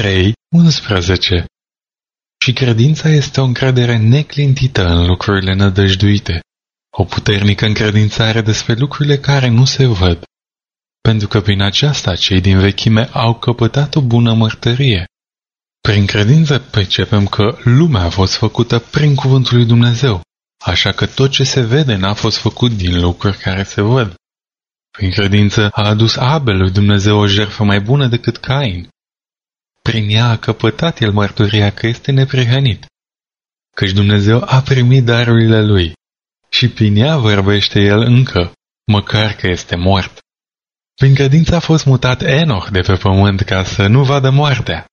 Evrei 11 Și credința este o încredere neclintită în lucrurile nădăjduite, o puternică încredințare despre lucrurile care nu se văd, pentru că prin aceasta cei din vechime au căpătat o bună mărtărie. Prin credință percepem că lumea a fost făcută prin cuvântul lui Dumnezeu, așa că tot ce se vede n-a fost făcut din lucruri care se văd. Prin credință a adus Abel lui Dumnezeu o jertfă mai bună decât Cain. Prin ea a căpătat el mărturia că este neprihănit, căci Dumnezeu a primit darurile lui și prin ea vorbește el încă, măcar că este mort. Prin credință a fost mutat Enoch de pe pământ ca să nu vadă moartea.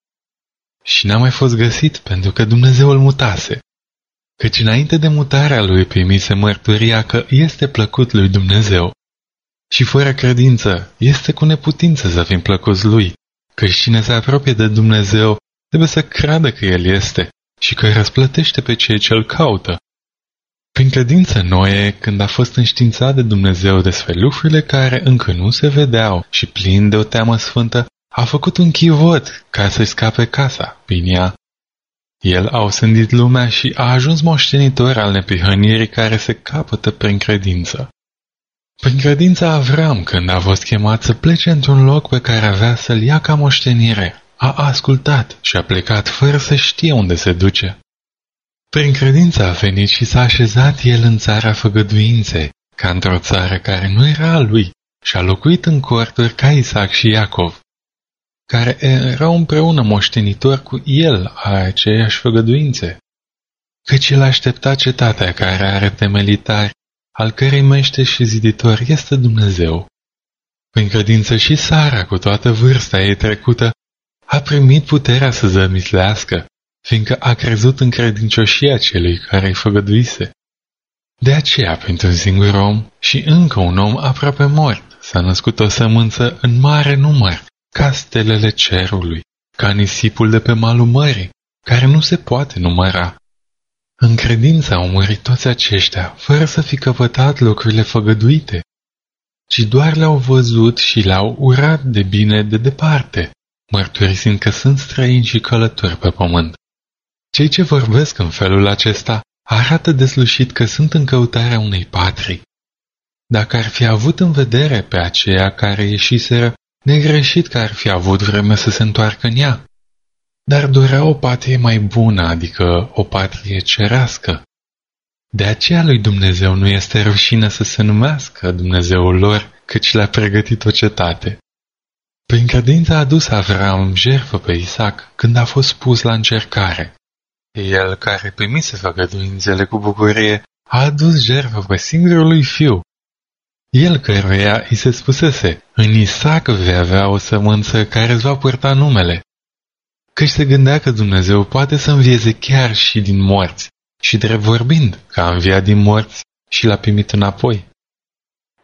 Și n-a mai fost găsit pentru că Dumnezeu îl mutase. Căci înainte de mutarea lui primise mărturia că este plăcut lui Dumnezeu. Și fără credință este cu neputință să fim plăcuți lui, căci cine se apropie de Dumnezeu trebuie să creadă că El este și că răsplătește pe cei ce îl caută. Prin credință Noe, când a fost înștiințat de Dumnezeu despre lucrurile care încă nu se vedeau și plin de o teamă sfântă, a făcut un chivot ca să-i scape casa prin ea. El a osândit lumea și a ajuns moștenitor al neprihănirii care se capătă prin credință. Prin credința Avram, când a fost chemat să plece într-un loc pe care avea să-l ia ca moștenire, a ascultat și a plecat fără să știe unde se duce. Prin credință a venit și s-a așezat el în țara făgăduinței, ca într-o țară care nu era a lui, și a locuit în corturi ca Isaac și Iacov, care erau împreună moștenitori cu el a aceeași făgăduințe. Căci el aștepta cetatea care are temelitari, al cărei mește și ziditor este Dumnezeu. Prin credință și Sara, cu toată vârsta ei trecută, a primit puterea să zămislească fiindcă a crezut în credincioșia celui care îi făgăduise. De aceea, pentru un singur om și încă un om aproape mort, s-a născut o sămânță în mare număr, ca stelele cerului, ca nisipul de pe malul mării, care nu se poate număra. În credință au murit toți aceștia, fără să fi căpătat lucrurile făgăduite, ci doar le-au văzut și le-au urat de bine de departe, mărturisind că sunt străini și călători pe pământ. Cei ce vorbesc în felul acesta arată deslușit că sunt în căutarea unei patrii. Dacă ar fi avut în vedere pe aceia care ieșiseră, negreșit că ar fi avut vreme să se întoarcă în ea. Dar dorea o patrie mai bună, adică o patrie cerească. De aceea lui Dumnezeu nu este rușine să se numească Dumnezeul lor, căci le-a pregătit o cetate. Prin credință a adus Avram jertfă pe Isaac când a fost pus la încercare. El, care primise făgăduințele cu bucurie, a adus jertfă pe singurul lui fiu. El căruia îi se spusese, în Isaac vei avea o sămânță care îți va purta numele. Căci se gândea că Dumnezeu poate să învieze chiar și din morți, și drept vorbind, că a înviat din morți și l-a primit înapoi.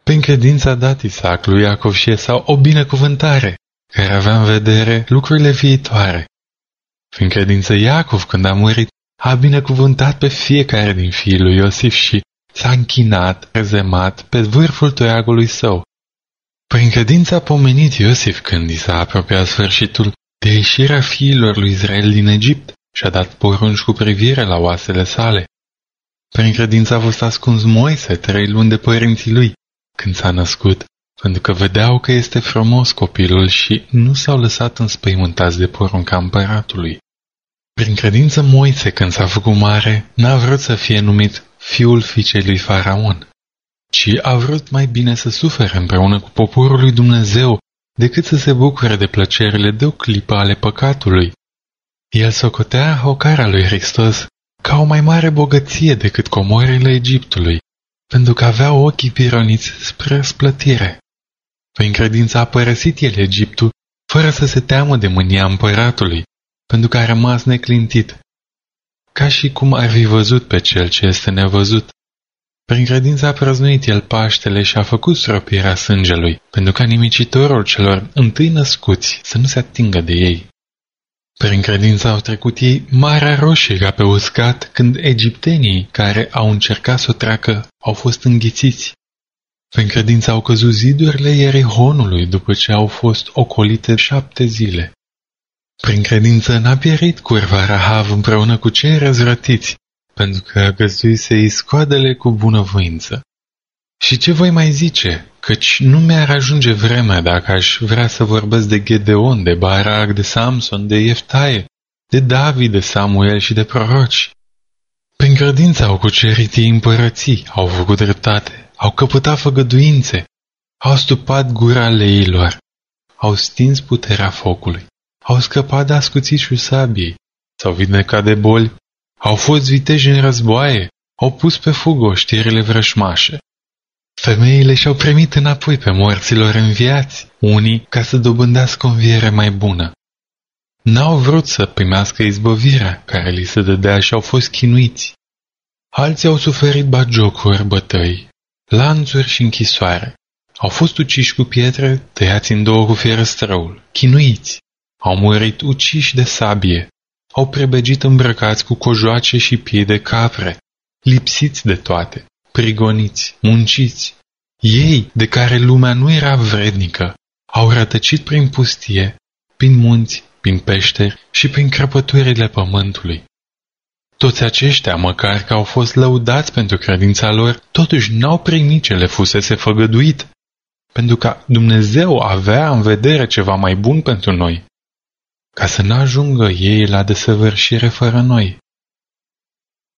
Prin credința a dat Isaac lui Iacov și Esau o binecuvântare, care avea în vedere lucrurile viitoare. Prin credință Iacov, când a murit, a binecuvântat pe fiecare din fiii lui Iosif și s-a închinat, rezemat pe vârful toiagului său. Prin credință a pomenit Iosif când i s-a apropiat sfârșitul de ieșirea fiilor lui Israel din Egipt și a dat porunci cu privire la oasele sale. Prin credință a fost ascuns Moise trei luni de părinții lui, când s-a născut, pentru că vedeau că este frumos copilul și nu s-au lăsat înspăimântați de porunca împăratului. Prin credință Moise, când s-a făcut mare, n-a vrut să fie numit fiul fiicei lui Faraon, ci a vrut mai bine să sufere împreună cu poporul lui Dumnezeu decât să se bucure de plăcerile de o clipă ale păcatului. El socotea ocara lui Hristos ca o mai mare bogăție decât comorile Egiptului, pentru că avea ochii pironiți spre splătire. Prin credință a părăsit el Egiptul, fără să se teamă de mânia împăratului, pentru că a rămas neclintit, ca și cum ar fi văzut pe cel ce este nevăzut. Prin credință a prăznuit el Paștele și a făcut stropirea sângelui, pentru ca nimicitorul celor întâi născuți să nu se atingă de ei. Prin credință au trecut ei Marea Roșie ca pe uscat, când egiptenii care au încercat să o treacă au fost înghițiți. Prin credință au căzut zidurile Ierihonului după ce au fost ocolite șapte zile. Prin credință n-a pierit curva Rahav împreună cu cei răzvrătiți, pentru că găzduise iscoadele cu bunăvoință. Și ce voi mai zice, căci nu mi-ar ajunge vremea dacă aș vrea să vorbesc de Gedeon, de Barak, de Samson, de Ieftaie, de David, de Samuel și de proroci. Prin credință au cucerit ei împărății, au făcut dreptate, au căpătat făgăduințe, au stupat gura leilor, au stins puterea focului, au scăpat de ascuțișul sabiei, s-au vindecat de boli, au fost viteji în războaie, au pus pe fugă știrile vrășmașe. Femeile și-au primit înapoi pe morților înviați, unii ca să dobândească o înviere mai bună. N-au vrut să primească izbăvirea care li se dădea și au fost chinuiți. Alții au suferit bagiocuri, bătăi, lanțuri și închisoare. Au fost uciși cu pietre, tăiați în două cu fierăstrăul, chinuiți. Au murit uciși de sabie. Au prebegit îmbrăcați cu cojoace și piei de capre, lipsiți de toate, prigoniți, munciți. Ei, de care lumea nu era vrednică, au rătăcit prin pustie, prin munți, prin peșteri și prin crăpăturile pământului. Toți aceștia, măcar că au fost lăudați pentru credința lor, totuși n-au primit ce le fusese făgăduit, pentru că Dumnezeu avea în vedere ceva mai bun pentru noi, ca să n-ajungă ei la desăvârșire fără noi.